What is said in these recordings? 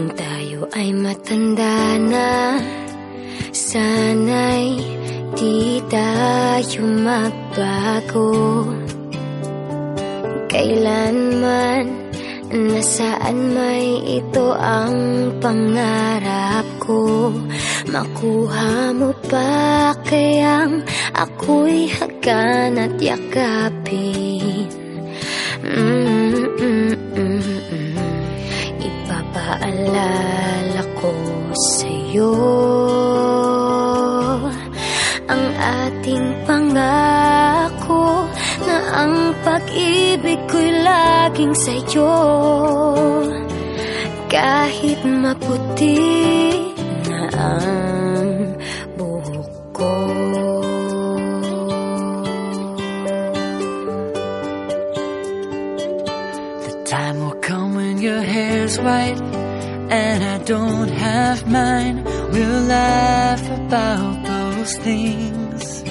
Kung tayo ay matanda na Sana'y di tayo magbago. Kailanman Nasaan may ito ang pangarap ko? Makuha mo pa kayang ako'y hagan at yakapin? Mm Ang ating pangako Na ang pag-ibig ko'y laging sa'yo Kahit maputi na ang buhok ko. The time will come when your hair's white and I don't have mine. We'll laugh about those things.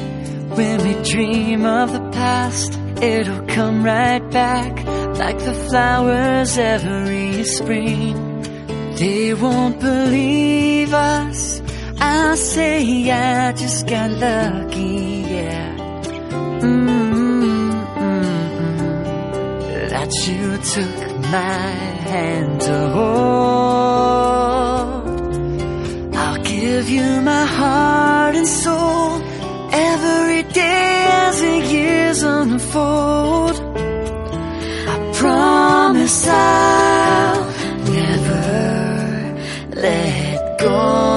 When we dream of the past, it'll come right back like the flowers every spring. They won't believe us. I'll say I just got lucky, took my hand to hold. I'll give you my heart and soul every day as the years unfold. I promise I'll never let go.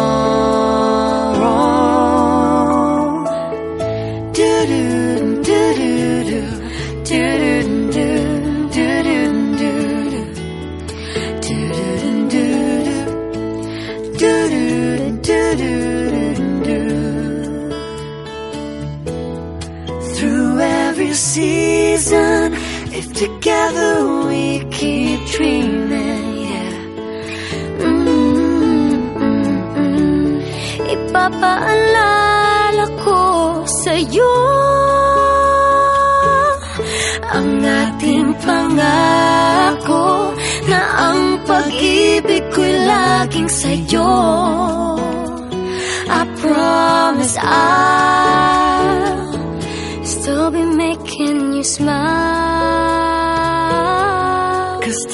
Do-do, do-do-do, do-do-do, do-do-do-do. Every season, if together we keep dreaming, yeah. Mm-mm-mm. Ipapaalala ko sa'yo Ang ating pangako Na ang pag-ibig ko'y laging sa'yo I promise I smile. Cause